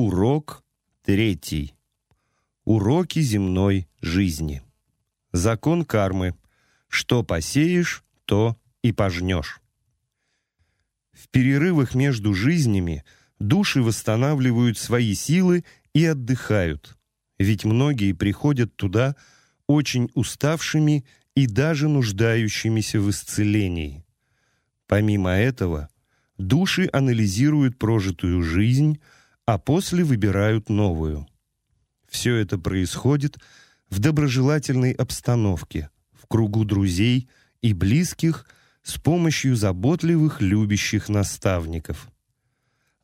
Урок третий. Уроки земной жизни. Закон кармы. Что посеешь, то и пожнешь. В перерывах между жизнями души восстанавливают свои силы и отдыхают, ведь многие приходят туда очень уставшими и даже нуждающимися в исцелении. Помимо этого, души анализируют прожитую жизнь, а после выбирают новую. Все это происходит в доброжелательной обстановке, в кругу друзей и близких с помощью заботливых, любящих наставников.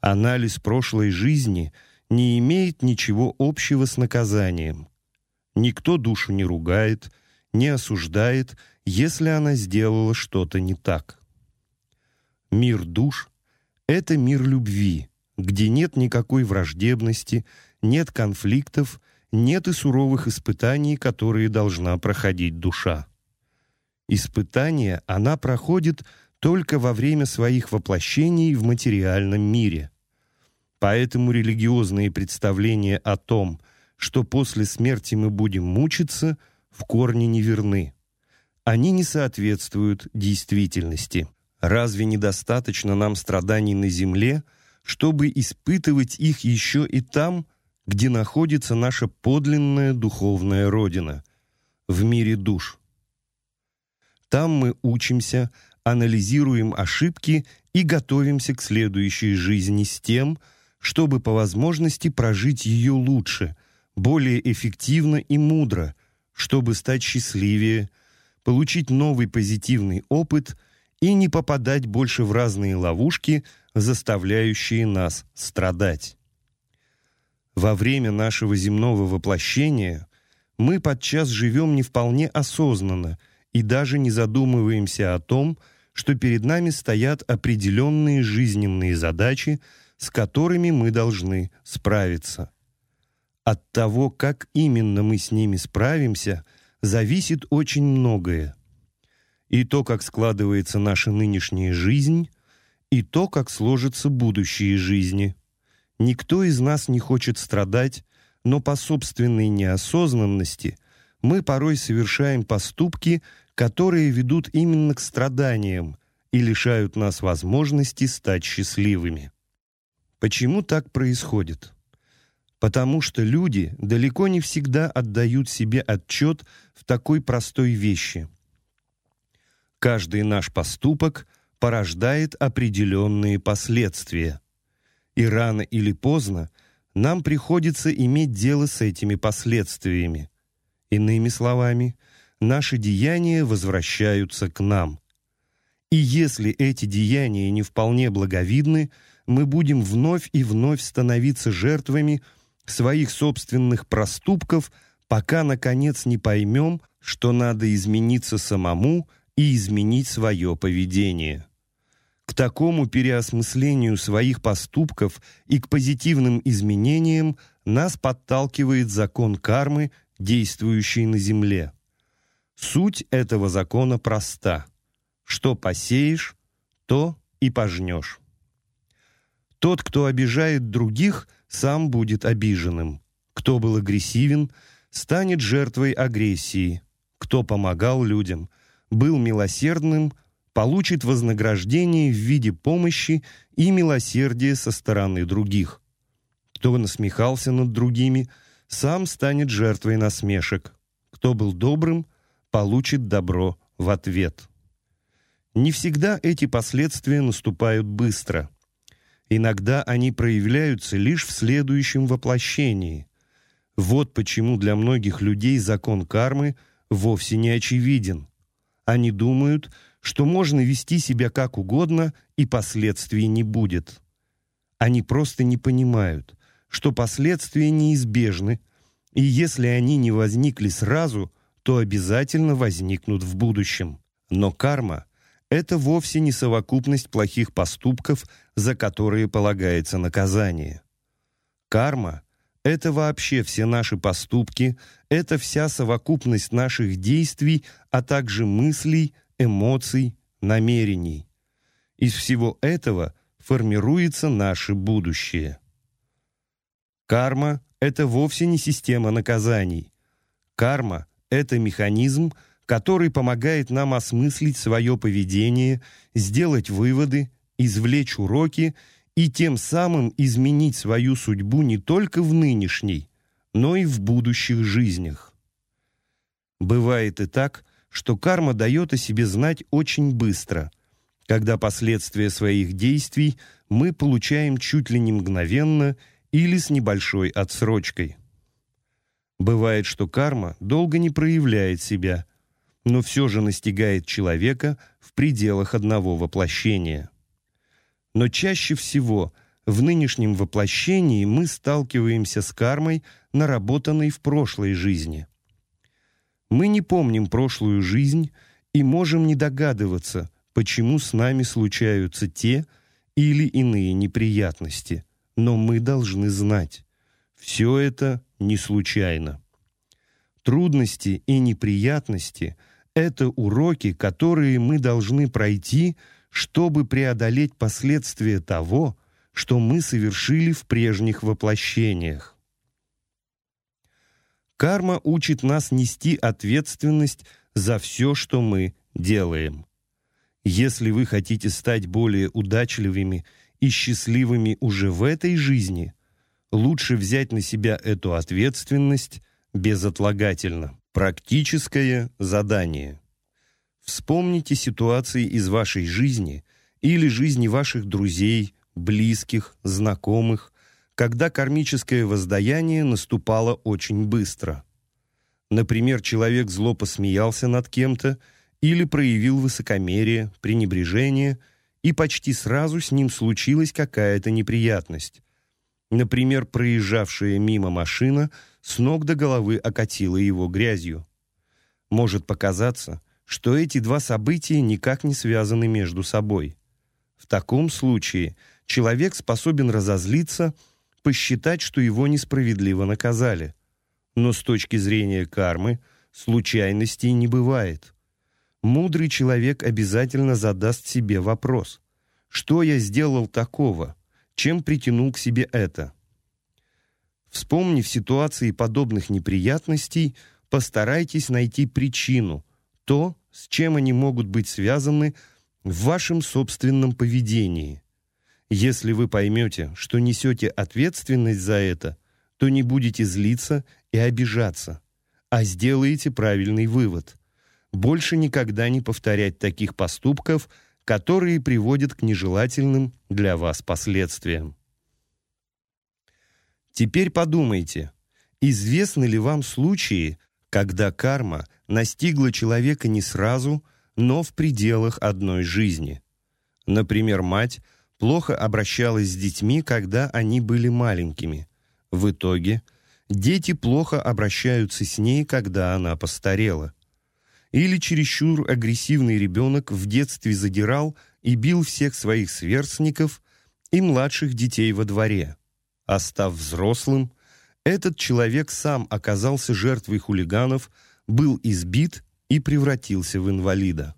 Анализ прошлой жизни не имеет ничего общего с наказанием. Никто душу не ругает, не осуждает, если она сделала что-то не так. Мир душ — это мир любви, где нет никакой враждебности, нет конфликтов, нет и суровых испытаний, которые должна проходить душа. Испытания она проходит только во время своих воплощений в материальном мире. Поэтому религиозные представления о том, что после смерти мы будем мучиться, в корне неверны. Они не соответствуют действительности. Разве недостаточно нам страданий на земле, чтобы испытывать их еще и там, где находится наша подлинная духовная родина, в мире душ? Там мы учимся, анализируем ошибки и готовимся к следующей жизни с тем, чтобы по возможности прожить ее лучше, более эффективно и мудро, чтобы стать счастливее, получить новый позитивный опыт и не попадать больше в разные ловушки, заставляющие нас страдать. Во время нашего земного воплощения мы подчас живем не вполне осознанно и даже не задумываемся о том, что перед нами стоят определенные жизненные задачи, с которыми мы должны справиться. От того, как именно мы с ними справимся, зависит очень многое. И то, как складывается наша нынешняя жизнь, и то, как сложатся будущие жизни. Никто из нас не хочет страдать, но по собственной неосознанности мы порой совершаем поступки, которые ведут именно к страданиям и лишают нас возможности стать счастливыми. Почему так происходит? Потому что люди далеко не всегда отдают себе отчет в такой простой вещи. Каждый наш поступок порождает определенные последствия. И рано или поздно нам приходится иметь дело с этими последствиями. Иными словами, наши деяния возвращаются к нам. И если эти деяния не вполне благовидны, мы будем вновь и вновь становиться жертвами своих собственных проступков, пока, наконец, не поймем, что надо измениться самому и изменить свое поведение. К такому переосмыслению своих поступков и к позитивным изменениям нас подталкивает закон кармы, действующий на Земле. Суть этого закона проста. Что посеешь, то и пожнешь. Тот, кто обижает других, сам будет обиженным. Кто был агрессивен, станет жертвой агрессии. Кто помогал людям, был милосердным, получит вознаграждение в виде помощи и милосердия со стороны других. Кто насмехался над другими, сам станет жертвой насмешек. Кто был добрым, получит добро в ответ. Не всегда эти последствия наступают быстро. Иногда они проявляются лишь в следующем воплощении. Вот почему для многих людей закон кармы вовсе не очевиден. Они думают, что можно вести себя как угодно и последствий не будет. Они просто не понимают, что последствия неизбежны, и если они не возникли сразу – то обязательно возникнут в будущем. Но карма — это вовсе не совокупность плохих поступков, за которые полагается наказание. Карма — это вообще все наши поступки, это вся совокупность наших действий, а также мыслей, эмоций, намерений. Из всего этого формируется наше будущее. Карма — это вовсе не система наказаний. Карма — это механизм, который помогает нам осмыслить свое поведение, сделать выводы, извлечь уроки и тем самым изменить свою судьбу не только в нынешней, но и в будущих жизнях. Бывает и так, что карма дает о себе знать очень быстро, когда последствия своих действий мы получаем чуть ли не мгновенно – или с небольшой отсрочкой. Бывает, что карма долго не проявляет себя, но все же настигает человека в пределах одного воплощения. Но чаще всего в нынешнем воплощении мы сталкиваемся с кармой, наработанной в прошлой жизни. Мы не помним прошлую жизнь и можем не догадываться, почему с нами случаются те или иные неприятности – но мы должны знать, все это не случайно. Трудности и неприятности – это уроки, которые мы должны пройти, чтобы преодолеть последствия того, что мы совершили в прежних воплощениях. Карма учит нас нести ответственность за все, что мы делаем. Если вы хотите стать более удачливыми и счастливыми уже в этой жизни, лучше взять на себя эту ответственность безотлагательно. Практическое задание. Вспомните ситуации из вашей жизни или жизни ваших друзей, близких, знакомых, когда кармическое воздаяние наступало очень быстро. Например, человек зло посмеялся над кем-то или проявил высокомерие, пренебрежение – и почти сразу с ним случилась какая-то неприятность. Например, проезжавшая мимо машина с ног до головы окатила его грязью. Может показаться, что эти два события никак не связаны между собой. В таком случае человек способен разозлиться, посчитать, что его несправедливо наказали. Но с точки зрения кармы случайностей не бывает мудрый человек обязательно задаст себе вопрос. Что я сделал такого? Чем притянул к себе это? Вспомнив ситуации подобных неприятностей, постарайтесь найти причину, то, с чем они могут быть связаны в вашем собственном поведении. Если вы поймете, что несете ответственность за это, то не будете злиться и обижаться, а сделаете правильный вывод – больше никогда не повторять таких поступков, которые приводят к нежелательным для вас последствиям. Теперь подумайте, известны ли вам случаи, когда карма настигла человека не сразу, но в пределах одной жизни? Например, мать плохо обращалась с детьми, когда они были маленькими. В итоге дети плохо обращаются с ней, когда она постарела. Или чересчур агрессивный ребенок в детстве задирал и бил всех своих сверстников и младших детей во дворе. А став взрослым, этот человек сам оказался жертвой хулиганов, был избит и превратился в инвалида.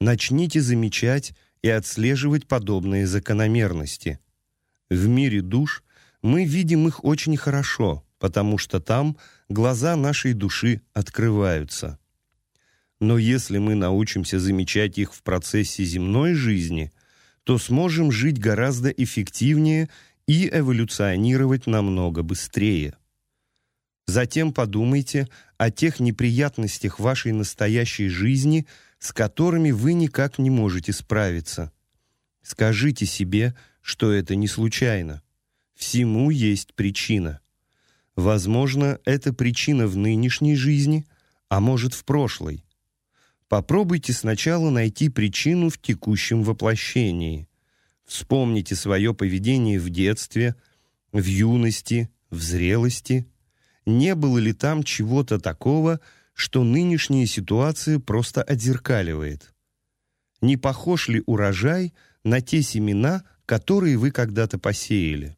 Начните замечать и отслеживать подобные закономерности. В мире душ мы видим их очень хорошо, потому что там глаза нашей души открываются. Но если мы научимся замечать их в процессе земной жизни, то сможем жить гораздо эффективнее и эволюционировать намного быстрее. Затем подумайте о тех неприятностях вашей настоящей жизни, с которыми вы никак не можете справиться. Скажите себе, что это не случайно. Всему есть причина. Возможно, это причина в нынешней жизни, а может в прошлой. Попробуйте сначала найти причину в текущем воплощении. Вспомните свое поведение в детстве, в юности, в зрелости. Не было ли там чего-то такого, что нынешняя ситуация просто отзеркаливает? Не похож ли урожай на те семена, которые вы когда-то посеяли?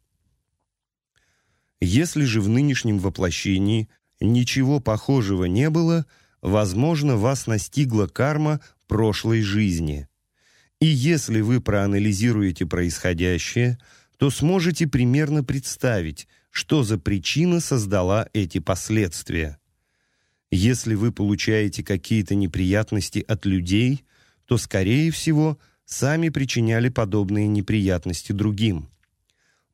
Если же в нынешнем воплощении ничего похожего не было – возможно, вас настигла карма прошлой жизни. И если вы проанализируете происходящее, то сможете примерно представить, что за причина создала эти последствия. Если вы получаете какие-то неприятности от людей, то, скорее всего, сами причиняли подобные неприятности другим.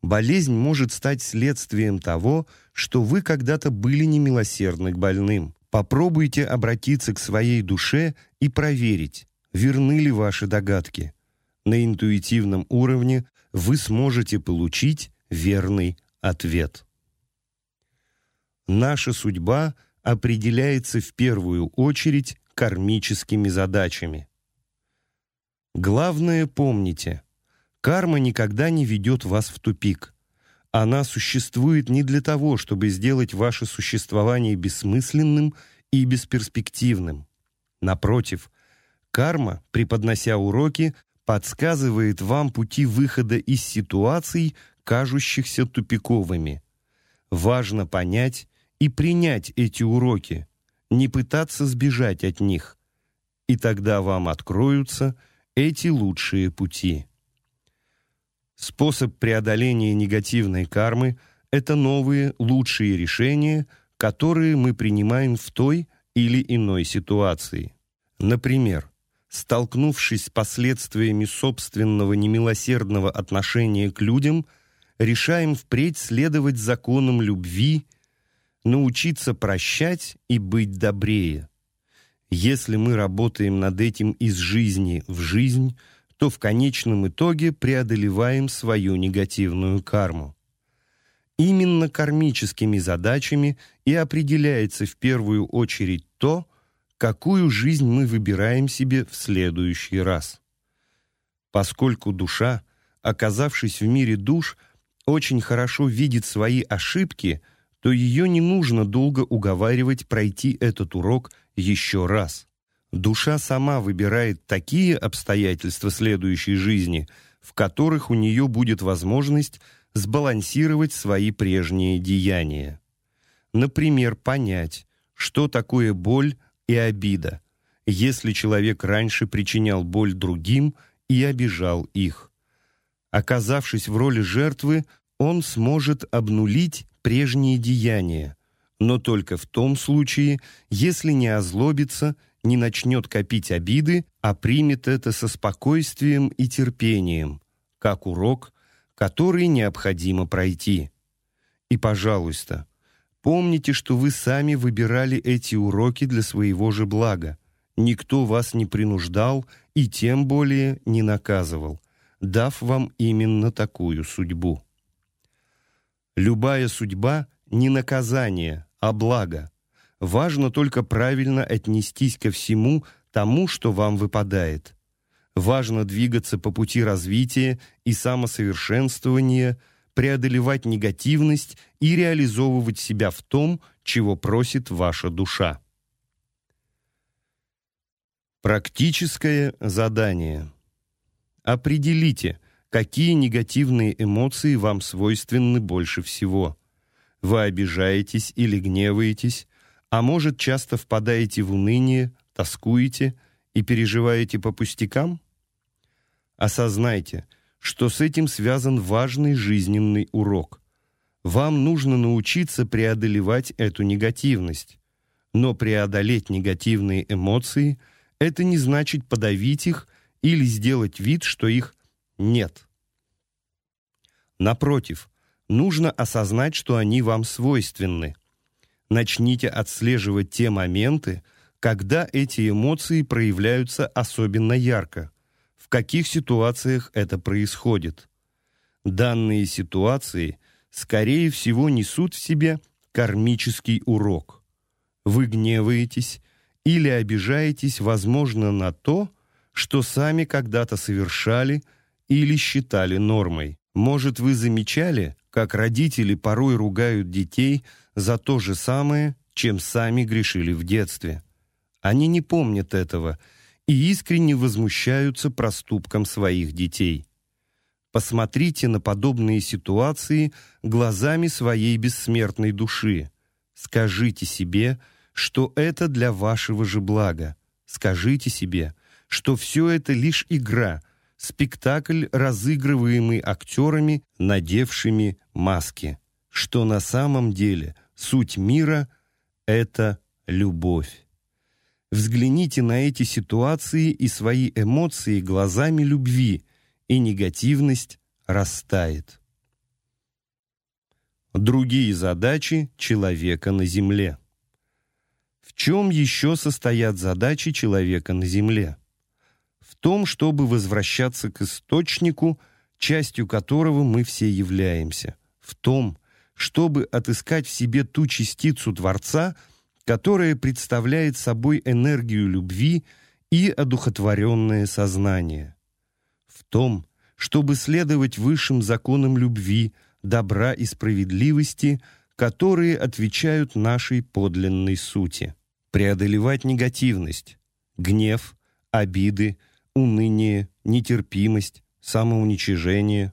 Болезнь может стать следствием того, что вы когда-то были немилосердны к больным. Попробуйте обратиться к своей душе и проверить, верны ли ваши догадки. На интуитивном уровне вы сможете получить верный ответ. Наша судьба определяется в первую очередь кармическими задачами. Главное помните, карма никогда не ведет вас в тупик. Она существует не для того, чтобы сделать ваше существование бессмысленным и бесперспективным. Напротив, карма, преподнося уроки, подсказывает вам пути выхода из ситуаций, кажущихся тупиковыми. Важно понять и принять эти уроки, не пытаться сбежать от них, и тогда вам откроются эти лучшие пути. Способ преодоления негативной кармы – это новые, лучшие решения, которые мы принимаем в той или иной ситуации. Например, столкнувшись с последствиями собственного немилосердного отношения к людям, решаем впредь следовать законам любви, научиться прощать и быть добрее. Если мы работаем над этим из жизни в жизнь, то в конечном итоге преодолеваем свою негативную карму. Именно кармическими задачами и определяется в первую очередь то, какую жизнь мы выбираем себе в следующий раз. Поскольку душа, оказавшись в мире душ, очень хорошо видит свои ошибки, то ее не нужно долго уговаривать пройти этот урок еще раз. Душа сама выбирает такие обстоятельства следующей жизни, в которых у нее будет возможность сбалансировать свои прежние деяния. Например, понять, что такое боль и обида, если человек раньше причинял боль другим и обижал их. Оказавшись в роли жертвы, он сможет обнулить прежние деяния, но только в том случае, если не озлобится, не начнет копить обиды, а примет это со спокойствием и терпением, как урок, который необходимо пройти. И, пожалуйста, Помните, что вы сами выбирали эти уроки для своего же блага. Никто вас не принуждал и тем более не наказывал, дав вам именно такую судьбу. Любая судьба — не наказание, а благо. Важно только правильно отнестись ко всему тому, что вам выпадает. Важно двигаться по пути развития и самосовершенствования – преодолевать негативность и реализовывать себя в том, чего просит ваша душа. Практическое задание. Определите, какие негативные эмоции вам свойственны больше всего. Вы обижаетесь или гневаетесь, а может, часто впадаете в уныние, тоскуете и переживаете по пустякам? Осознайте – что с этим связан важный жизненный урок. Вам нужно научиться преодолевать эту негативность. Но преодолеть негативные эмоции – это не значит подавить их или сделать вид, что их нет. Напротив, нужно осознать, что они вам свойственны. Начните отслеживать те моменты, когда эти эмоции проявляются особенно ярко каких ситуациях это происходит. Данные ситуации, скорее всего, несут в себе кармический урок. Вы гневаетесь или обижаетесь, возможно, на то, что сами когда-то совершали или считали нормой. Может, вы замечали, как родители порой ругают детей за то же самое, чем сами грешили в детстве. Они не помнят этого и искренне возмущаются проступком своих детей. Посмотрите на подобные ситуации глазами своей бессмертной души. Скажите себе, что это для вашего же блага. Скажите себе, что все это лишь игра, спектакль, разыгрываемый актерами, надевшими маски. что на самом деле суть мира — это любовь. Взгляните на эти ситуации и свои эмоции глазами любви, и негативность растает. Другие задачи человека на Земле. В чем еще состоят задачи человека на Земле? В том, чтобы возвращаться к источнику, частью которого мы все являемся. В том, чтобы отыскать в себе ту частицу Творца, которая представляет собой энергию любви и одухотворенное сознание. В том, чтобы следовать высшим законам любви, добра и справедливости, которые отвечают нашей подлинной сути. Преодолевать негативность, гнев, обиды, уныние, нетерпимость, самоуничижение.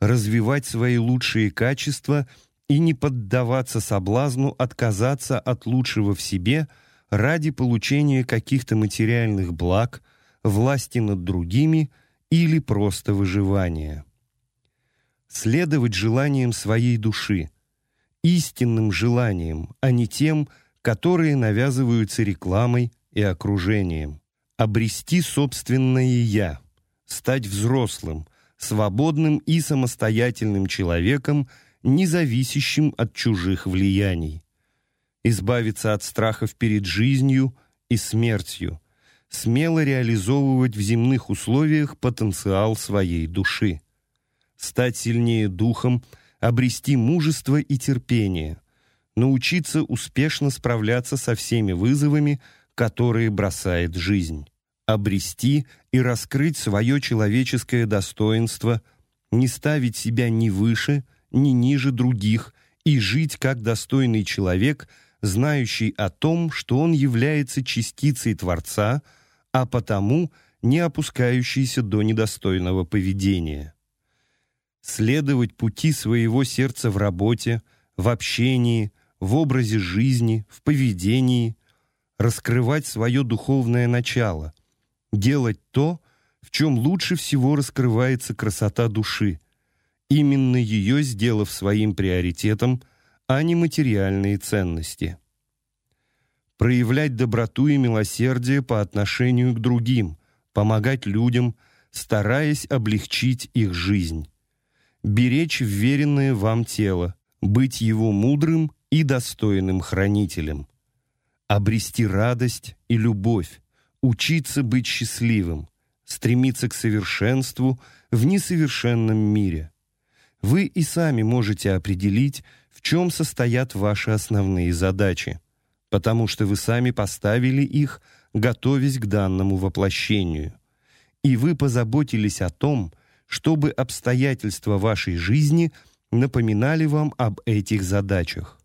Развивать свои лучшие качества и не поддаваться соблазну отказаться от лучшего в себе ради получения каких-то материальных благ, власти над другими или просто выживания следовать желаниям своей души, истинным желаниям, а не тем, которые навязываются рекламой и окружением. Обрести собственное «я», стать взрослым, свободным и самостоятельным человеком, независящим от чужих влияний. Избавиться от страхов перед жизнью и смертью, смело реализовывать в земных условиях потенциал своей души. Стать сильнее духом, обрести мужество и терпение, научиться успешно справляться со всеми вызовами, которые бросает жизнь, обрести и раскрыть свое человеческое достоинство, не ставить себя ни выше, ни ниже других и жить как достойный человек, знающий о том, что он является частицей Творца, а потому не опускающийся до недостойного поведения. Следовать пути своего сердца в работе, в общении, в образе жизни, в поведении, раскрывать свое духовное начало, делать то, в чем лучше всего раскрывается красота души, именно ее сделав своим приоритетом, а не материальные ценности. Проявлять доброту и милосердие по отношению к другим, помогать людям, стараясь облегчить их жизнь беречь вверенное вам тело, быть его мудрым и достойным хранителем, обрести радость и любовь, учиться быть счастливым, стремиться к совершенству в несовершенном мире. Вы и сами можете определить, в чем состоят ваши основные задачи, потому что вы сами поставили их, готовясь к данному воплощению. И вы позаботились о том, чтобы обстоятельства вашей жизни напоминали вам об этих задачах.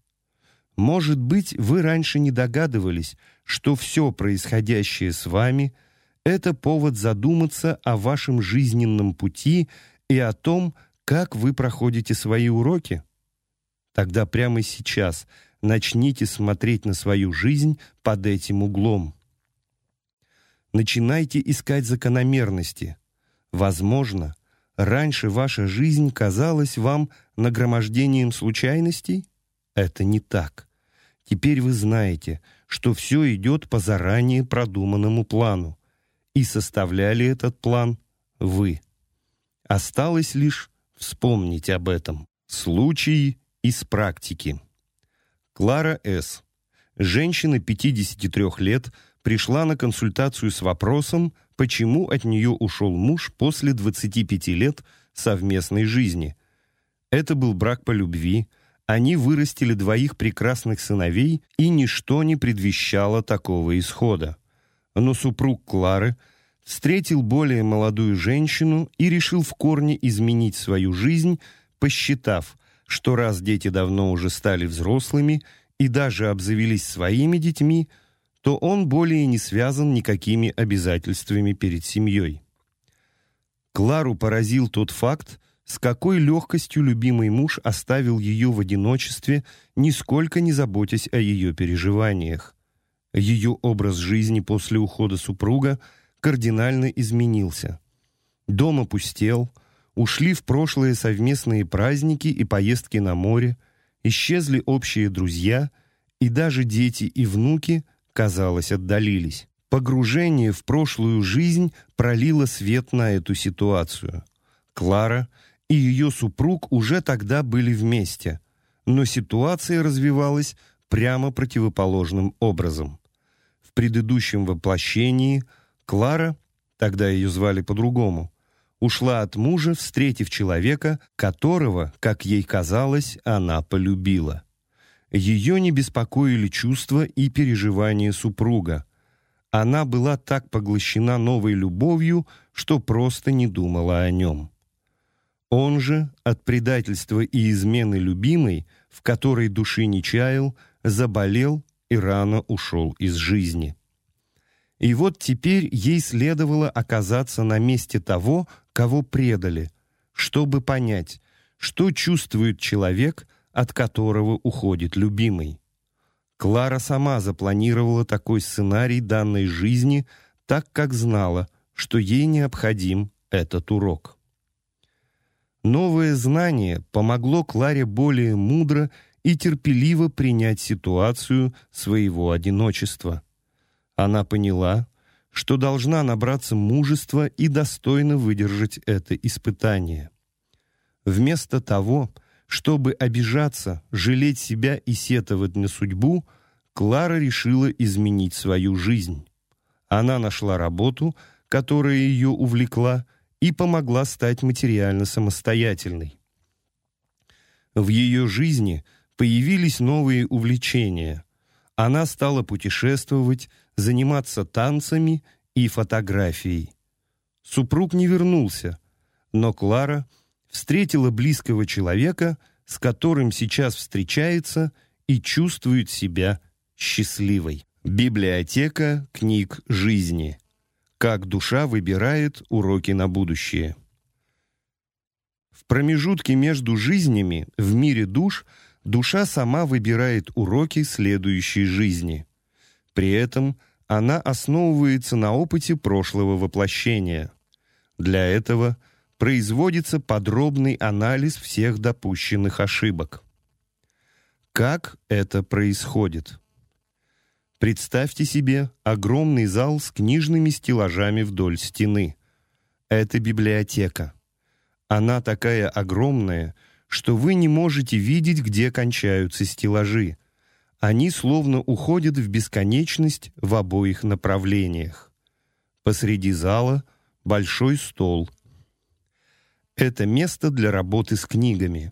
Может быть, вы раньше не догадывались, что все происходящее с вами – это повод задуматься о вашем жизненном пути и о том, как вы проходите свои уроки? Тогда прямо сейчас начните смотреть на свою жизнь под этим углом. Начинайте искать закономерности. Возможно, Раньше ваша жизнь казалась вам нагромождением случайностей? Это не так. Теперь вы знаете, что все идет по заранее продуманному плану. И составляли этот план вы. Осталось лишь вспомнить об этом. Случаи из практики. Клара С. Женщина 53 лет пришла на консультацию с вопросом, почему от нее ушел муж после 25 лет совместной жизни. Это был брак по любви, они вырастили двоих прекрасных сыновей, и ничто не предвещало такого исхода. Но супруг Клары встретил более молодую женщину и решил в корне изменить свою жизнь, посчитав, что раз дети давно уже стали взрослыми и даже обзавелись своими детьми – то он более не связан никакими обязательствами перед семьей. Клару поразил тот факт, с какой легкостью любимый муж оставил ее в одиночестве, нисколько не заботясь о ее переживаниях. Ее образ жизни после ухода супруга кардинально изменился. Дом опустел, Ушли в прошлое совместные праздники и поездки на море, исчезли общие друзья, и даже дети и внуки, казалось, отдалились. Погружение в прошлую жизнь пролило свет на эту ситуацию. Клара и ее супруг уже тогда были вместе, но ситуация развивалась прямо противоположным образом. В предыдущем воплощении Клара, тогда ее звали по-другому, ушла от мужа, встретив человека, которого, как ей казалось, она полюбила. Ее не беспокоили чувства и переживания супруга. Она была так поглощена новой любовью, что просто не думала о нем. Он же от предательства и измены любимой, в которой души не чаял, заболел и рано ушел из жизни. И вот теперь ей следовало оказаться на месте того, кого предали, чтобы понять, что чувствует человек, от которого уходит любимый. Клара сама запланировала такой сценарий данной жизни, так как знала, что ей необходим этот урок. Новое знание помогло Кларе более мудро и терпеливо принять ситуацию своего одиночества. Она поняла, что должна набраться мужества и достойно выдержать это испытание. Вместо того, чтобы обижаться, жалеть себя и сетовать на судьбу, Клара решила изменить свою жизнь. Она нашла работу, которая ее увлекла, и помогла стать материально самостоятельной. В ее жизни появились новые увлечения. Она стала путешествовать, заниматься танцами и фотографией. Супруг не вернулся, но Клара встретила близкого человека, с которым сейчас встречается и чувствует себя счастливой. Библиотека книг жизни. Как душа выбирает уроки на будущее. В промежутке между жизнями в мире душ душа сама выбирает уроки следующей жизни. При этом она основывается на опыте прошлого воплощения. Для этого производится подробный анализ всех допущенных ошибок. Как это происходит? Представьте себе огромный зал с книжными стеллажами вдоль стены. Это библиотека. Она такая огромная, что вы не можете видеть, где кончаются стеллажи, они словно уходят в бесконечность в обоих направлениях. Посреди зала большой стол. Это место для работы с книгами.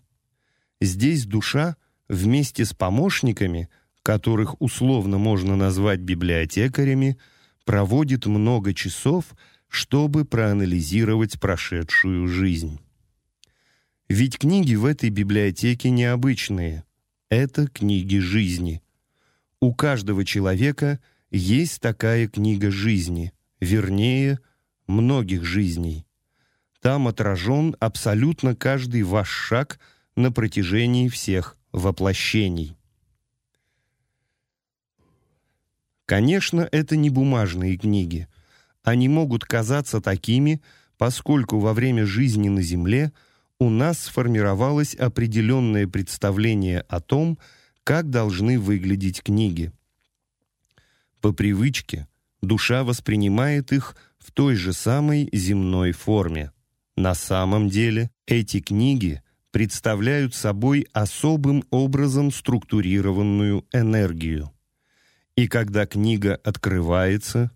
Здесь душа вместе с помощниками, которых условно можно назвать библиотекарями, проводит много часов, чтобы проанализировать прошедшую жизнь. Ведь книги в этой библиотеке необычные. Это книги жизни. У каждого человека есть такая книга жизни, вернее, многих жизней. Там отражен абсолютно каждый ваш шаг на протяжении всех воплощений. Конечно, это не бумажные книги. Они могут казаться такими, поскольку во время жизни на Земле у нас сформировалось определенное представление о том, как должны выглядеть книги. По привычке душа воспринимает их в той же самой земной форме. На самом деле эти книги представляют собой особым образом структурированную энергию. И когда книга открывается,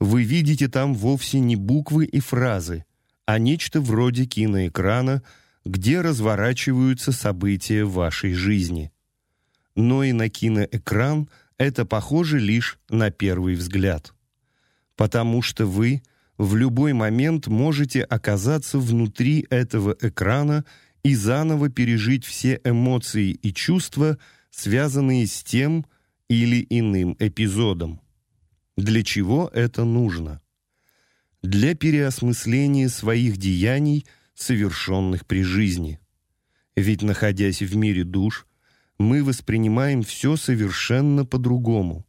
вы видите там вовсе не буквы и фразы, а нечто вроде киноэкрана, где разворачиваются события вашей жизни но и на киноэкран это похоже лишь на первый взгляд. Потому что вы в любой момент можете оказаться внутри этого экрана и заново пережить все эмоции и чувства, связанные с тем или иным эпизодом. Для чего это нужно? Для переосмысления своих деяний, совершенных при жизни. Ведь, находясь в мире душ, мы воспринимаем все совершенно по-другому.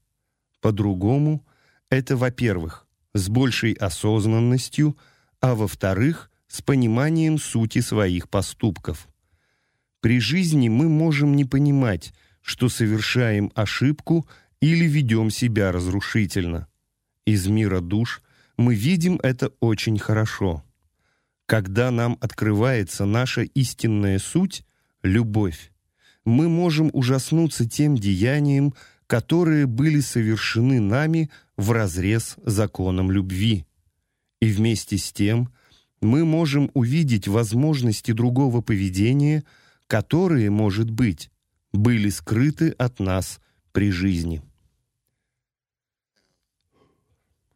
По-другому — это, во-первых, с большей осознанностью, а во-вторых, с пониманием сути своих поступков. При жизни мы можем не понимать, что совершаем ошибку или ведем себя разрушительно. Из мира душ мы видим это очень хорошо. Когда нам открывается наша истинная суть — любовь, мы можем ужаснуться тем деяниям, которые были совершены нами в разрез законом любви. И вместе с тем мы можем увидеть возможности другого поведения, которые, может быть, были скрыты от нас при жизни.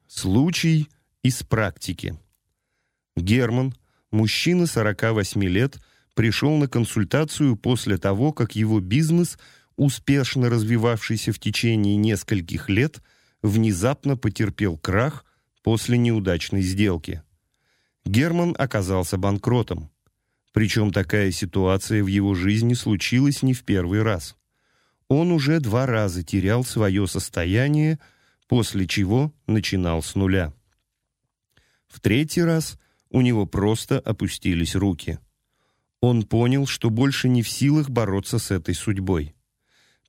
Случай из практики. Герман, мужчина 48 лет, пришел на консультацию после того, как его бизнес, успешно развивавшийся в течение нескольких лет, внезапно потерпел крах после неудачной сделки. Герман оказался банкротом. Причем такая ситуация в его жизни случилась не в первый раз. Он уже два раза терял свое состояние, после чего начинал с нуля. В третий раз у него просто опустились руки. Он понял, что больше не в силах бороться с этой судьбой.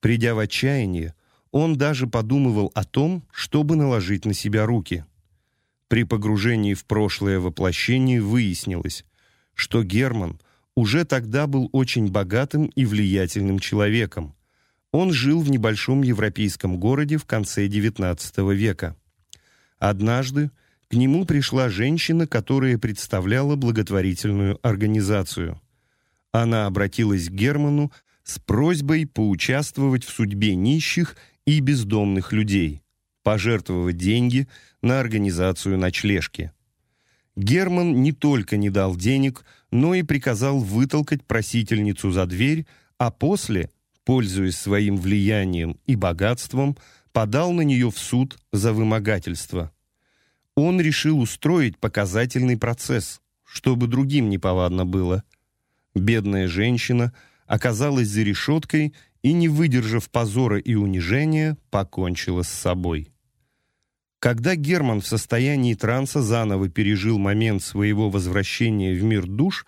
Придя в отчаяние, он даже подумывал о том, чтобы наложить на себя руки. При погружении в прошлое воплощение выяснилось, что Герман уже тогда был очень богатым и влиятельным человеком. Он жил в небольшом европейском городе в конце XIX века. Однажды к нему пришла женщина, которая представляла благотворительную организацию. Она обратилась к Герману с просьбой поучаствовать в судьбе нищих и бездомных людей, пожертвовать деньги на организацию ночлежки. Герман не только не дал денег, но и приказал вытолкать просительницу за дверь, а после, пользуясь своим влиянием и богатством, подал на нее в суд за вымогательство. Он решил устроить показательный процесс, чтобы другим неповадно было. Бедная женщина оказалась за решеткой и, не выдержав позора и унижения, покончила с собой. Когда Герман в состоянии транса заново пережил момент своего возвращения в мир душ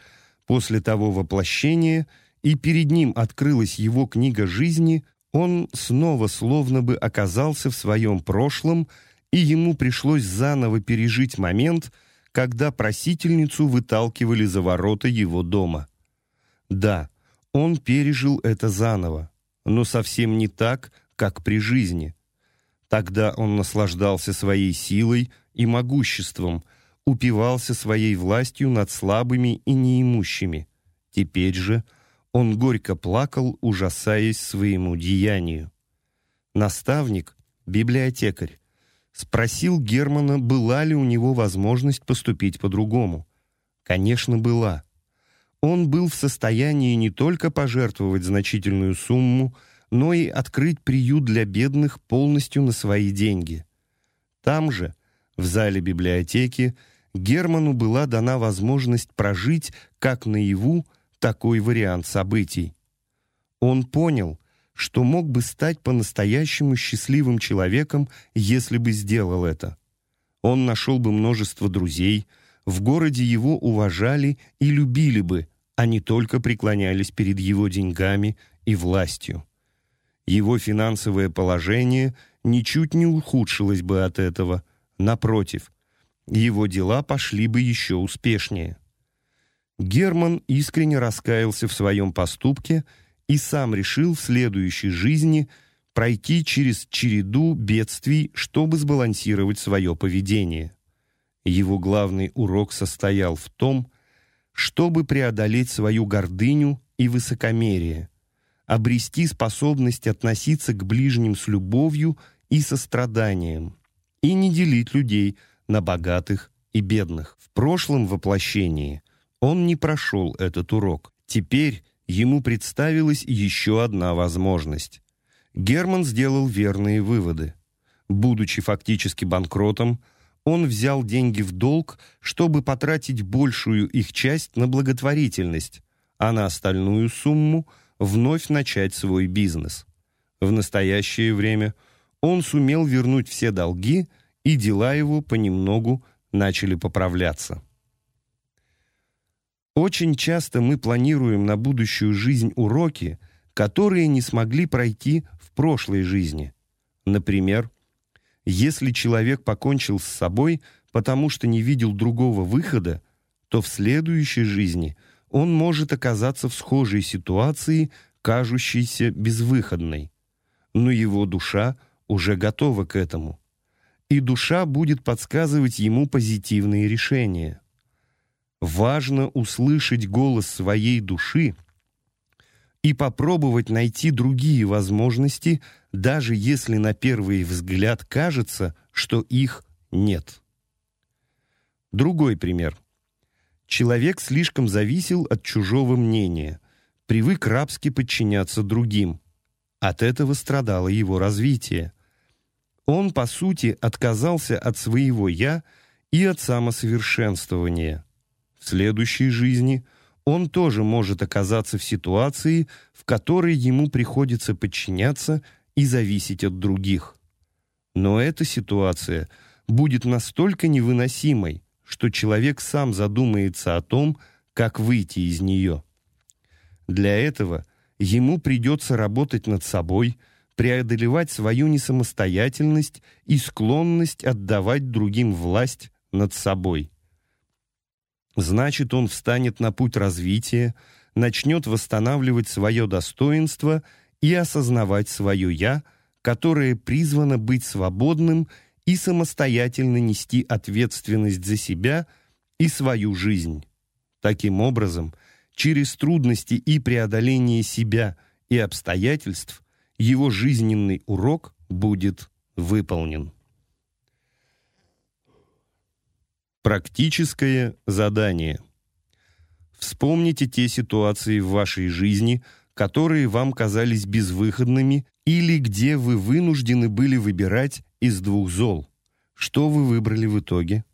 после того воплощения, и перед ним открылась его книга жизни, он снова словно бы оказался в своем прошлом, и ему пришлось заново пережить момент, когда просительницу выталкивали за ворота его дома. Да, он пережил это заново, но совсем не так, как при жизни – Тогда он наслаждался своей силой и могуществом, упивался своей властью над слабыми и неимущими. Теперь же он горько плакал, ужасаясь своему деянию. Наставник, библиотекарь, спросил Германа, была ли у него возможность поступить по-другому. Конечно, была. Он был в состоянии не только пожертвовать значительную сумму, но и открыть приют для бедных полностью на свои деньги. Там же, в зале библиотеки, Герману была дана возможность прожить как наяву такой вариант событий. Он понял, что мог бы стать по-настоящему счастливым человеком, если бы сделал это. Он нашел бы множество друзей, в городе его уважали и любили бы, а не только преклонялись перед его деньгами и властью. Его финансовое положение ничуть не ухудшилось бы от этого. Напротив, его дела пошли бы еще успешнее. Герман искренне раскаялся в своем поступке и сам решил в следующей жизни пройти через череду бедствий, чтобы сбалансировать свое поведение. Его главный урок состоял в том, чтобы преодолеть свою гордыню и высокомерие, обрести способность относиться к ближним с любовью и состраданием, и не делить людей на богатых и бедных. В прошлом воплощении он не прошел этот урок. Теперь ему представилась еще одна возможность. Герман сделал верные выводы. Будучи фактически банкротом, он взял деньги в долг, чтобы потратить большую их часть на благотворительность, а на остальную сумму – вновь начать свой бизнес. В настоящее время он сумел вернуть все долги, и дела его понемногу начали поправляться. Очень часто мы планируем на будущую жизнь уроки, которые не смогли пройти в прошлой жизни. Например, если человек покончил с собой, потому что не видел другого выхода, то в следующей жизни он может оказаться в схожей ситуации, кажущейся безвыходной. Но его душа уже готова к этому. И душа будет подсказывать ему позитивные решения. Важно услышать голос своей души и попробовать найти другие возможности, даже если на первый взгляд кажется, что их нет. Другой пример. Человек слишком зависел от чужого мнения, привык рабски подчиняться другим. От этого страдало его развитие. Он, по сути, отказался от своего «я» и от самосовершенствования – в следующей жизни он тоже может оказаться в ситуации, в которой ему приходится подчиняться и зависеть от других. Но эта ситуация будет настолько невыносимой, что человек сам задумается о том, как выйти из нее. Для этого ему придется работать над собой, преодолевать свою несамостоятельность и склонность отдавать другим власть над собой. Значит, он встанет на путь развития, начнет восстанавливать свое достоинство и осознавать свое «я», которое призвано быть свободным и самостоятельно нести ответственность за себя и свою жизнь. Таким образом, через трудности и преодоление себя и обстоятельств его жизненный урок будет выполнен. Практическое задание. Вспомните те ситуации в вашей жизни, которые вам казались безвыходными или где вы вынуждены были выбирать из двух зол. Что вы выбрали в итоге?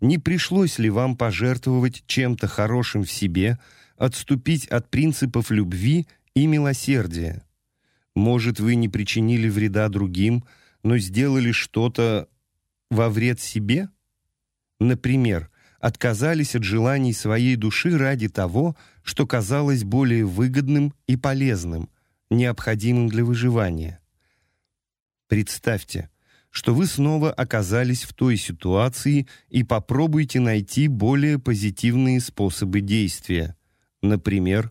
Не пришлось ли вам пожертвовать чем-то хорошим в себе, отступить от принципов любви и милосердия? Может, вы не причинили вреда другим, но сделали что-то во вред себе? Например, отказались от желаний своей души ради того, что казалось более выгодным и полезным, необходимым для выживания. Представьте, что вы снова оказались в той ситуации и попробуйте найти более позитивные способы действия. Например,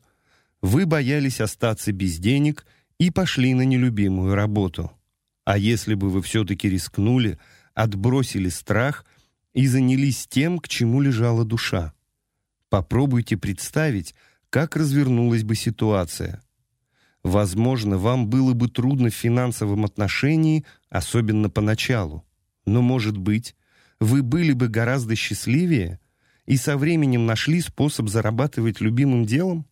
вы боялись остаться без денег и пошли на нелюбимую работу. А если бы вы все-таки рискнули, отбросили страх – и занялись тем, к чему лежала душа. Попробуйте представить, как развернулась бы ситуация. Возможно, вам было бы трудно в финансовом отношении, особенно поначалу. Но, может быть, вы были бы гораздо счастливее и со временем нашли способ зарабатывать любимым делом?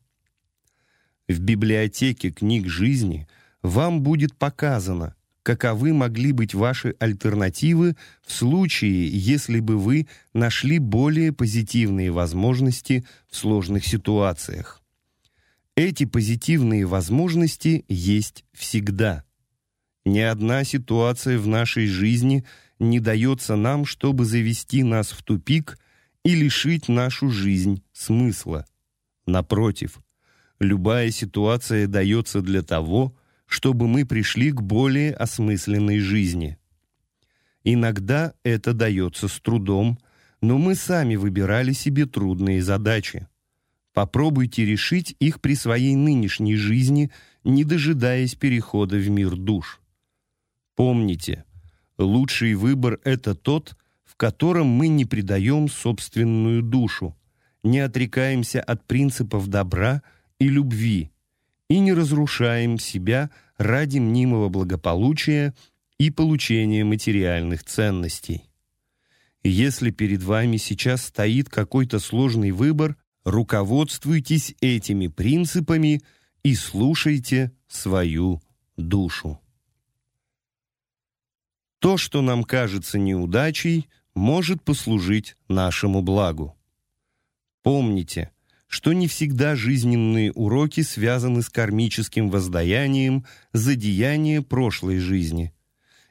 В библиотеке книг жизни вам будет показано – каковы могли быть ваши альтернативы в случае, если бы вы нашли более позитивные возможности в сложных ситуациях. Эти позитивные возможности есть всегда. Ни одна ситуация в нашей жизни не дается нам, чтобы завести нас в тупик и лишить нашу жизнь смысла. Напротив, любая ситуация дается для того, чтобы мы пришли к более осмысленной жизни. Иногда это дается с трудом, но мы сами выбирали себе трудные задачи. Попробуйте решить их при своей нынешней жизни, не дожидаясь перехода в мир душ. Помните, лучший выбор – это тот, в котором мы не предаем собственную душу, не отрекаемся от принципов добра и любви, и не разрушаем себя ради мнимого благополучия и получения материальных ценностей. Если перед вами сейчас стоит какой-то сложный выбор, руководствуйтесь этими принципами и слушайте свою душу. То, что нам кажется неудачей, может послужить нашему благу. Помните – что не всегда жизненные уроки связаны с кармическим воздаянием за деяния прошлой жизни.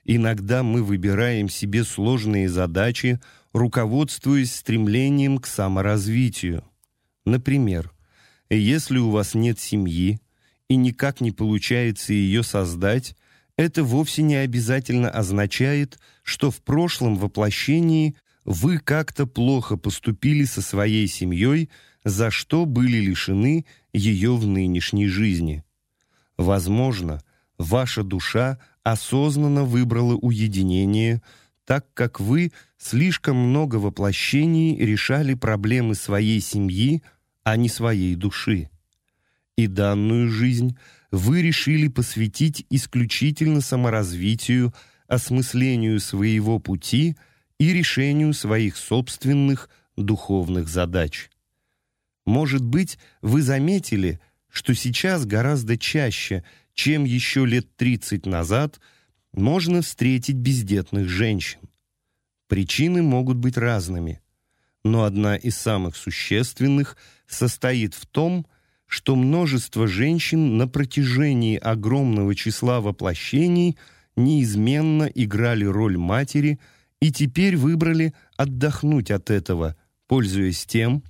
Иногда мы выбираем себе сложные задачи, руководствуясь стремлением к саморазвитию. Например, если у вас нет семьи и никак не получается ее создать, это вовсе не обязательно означает, что в прошлом воплощении вы как-то плохо поступили со своей семьей, за что были лишены ее в нынешней жизни. Возможно, ваша душа осознанно выбрала уединение, так как вы слишком много воплощений решали проблемы своей семьи, а не своей души. И данную жизнь вы решили посвятить исключительно саморазвитию, осмыслению своего пути и решению своих собственных духовных задач. Может быть, вы заметили, что сейчас гораздо чаще, чем еще лет 30 назад, можно встретить бездетных женщин. Причины могут быть разными, но одна из самых существенных состоит в том, что множество женщин на протяжении огромного числа воплощений неизменно играли роль матери и теперь выбрали отдохнуть от этого, пользуясь тем,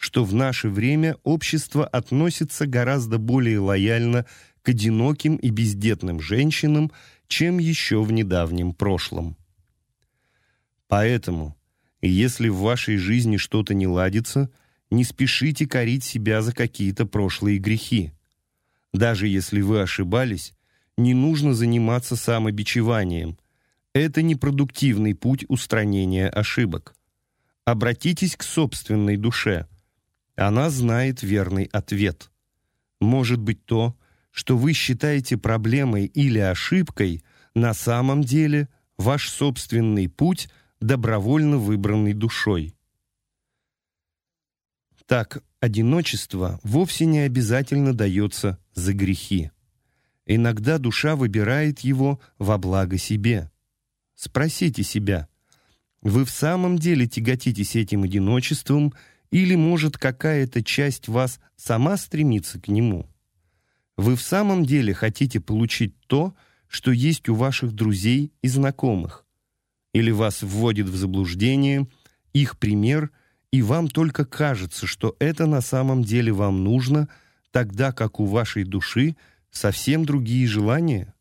что в наше время общество относится гораздо более лояльно к одиноким и бездетным женщинам, чем еще в недавнем прошлом. Поэтому, если в вашей жизни что-то не ладится, не спешите корить себя за какие-то прошлые грехи. Даже если вы ошибались, не нужно заниматься самобичеванием. Это непродуктивный путь устранения ошибок. Обратитесь к собственной душе – она знает верный ответ. Может быть то, что вы считаете проблемой или ошибкой, на самом деле ваш собственный путь, добровольно выбранный душой. Так, одиночество вовсе не обязательно дается за грехи. Иногда душа выбирает его во благо себе. Спросите себя, вы в самом деле тяготитесь этим одиночеством или, может, какая-то часть вас сама стремится к нему? Вы в самом деле хотите получить то, что есть у ваших друзей и знакомых? Или вас вводит в заблуждение их пример, и вам только кажется, что это на самом деле вам нужно, тогда как у вашей души совсем другие желания?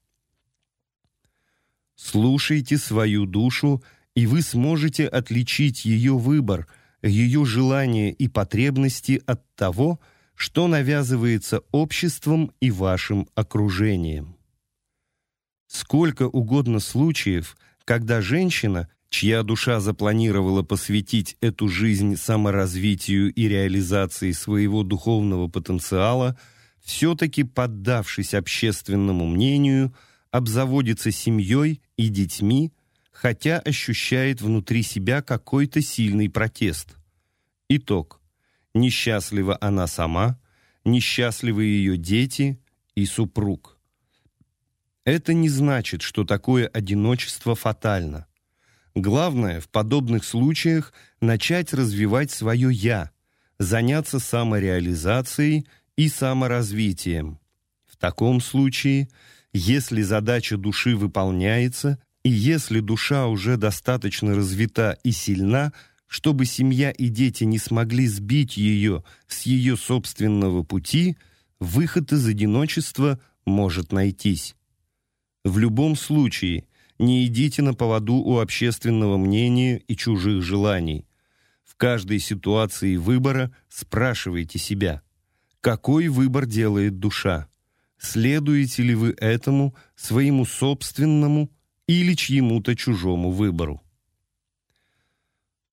Слушайте свою душу, и вы сможете отличить ее выбор – ее желания и потребности от того, что навязывается обществом и вашим окружением. Сколько угодно случаев, когда женщина, чья душа запланировала посвятить эту жизнь саморазвитию и реализации своего духовного потенциала, все-таки, поддавшись общественному мнению, обзаводится семьей и детьми, хотя ощущает внутри себя какой-то сильный протест. Итог. Несчастлива она сама, несчастливы ее дети и супруг. Это не значит, что такое одиночество фатально. Главное в подобных случаях начать развивать свое «я», заняться самореализацией и саморазвитием. В таком случае, если задача души выполняется, и если душа уже достаточно развита и сильна, чтобы семья и дети не смогли сбить ее с ее собственного пути, выход из одиночества может найтись. В любом случае, не идите на поводу у общественного мнения и чужих желаний. В каждой ситуации выбора спрашивайте себя, какой выбор делает душа? Следуете ли вы этому, своему собственному, или чьему-то чужому выбору.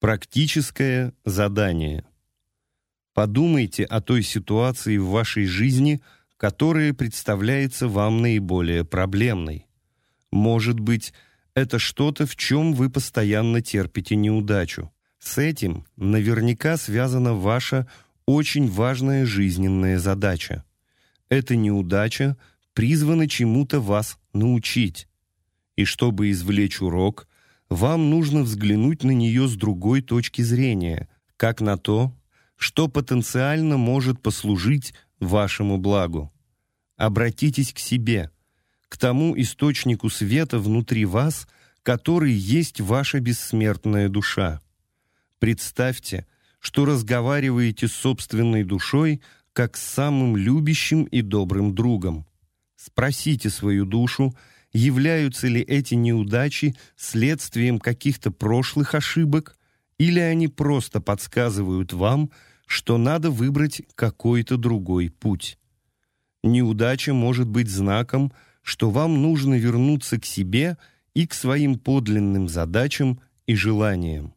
Практическое задание. Подумайте о той ситуации в вашей жизни, которая представляется вам наиболее проблемной. Может быть, это что-то, в чем вы постоянно терпите неудачу. С этим наверняка связана ваша очень важная жизненная задача. Эта неудача призвана чему-то вас научить. И чтобы извлечь урок, вам нужно взглянуть на нее с другой точки зрения, как на то, что потенциально может послужить вашему благу. Обратитесь к себе, к тому источнику света внутри вас, который есть ваша бессмертная душа. Представьте, что разговариваете с собственной душой как с самым любящим и добрым другом. Спросите свою душу, являются ли эти неудачи следствием каких-то прошлых ошибок, или они просто подсказывают вам, что надо выбрать какой-то другой путь. Неудача может быть знаком, что вам нужно вернуться к себе и к своим подлинным задачам и желаниям.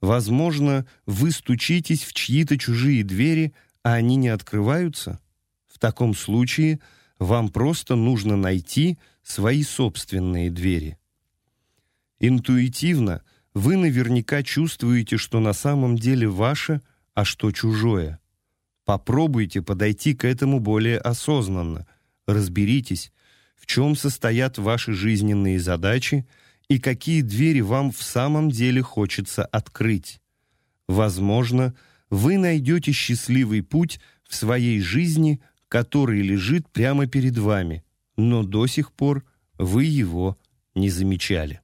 Возможно, вы стучитесь в чьи-то чужие двери, а они не открываются. В таком случае вам просто нужно найти свои собственные двери. Интуитивно вы наверняка чувствуете, что на самом деле ваше, а что чужое. Попробуйте подойти к этому более осознанно. Разберитесь, в чем состоят ваши жизненные задачи и какие двери вам в самом деле хочется открыть. Возможно, вы найдете счастливый путь в своей жизни, который лежит прямо перед вами, но до сих пор вы его не замечали.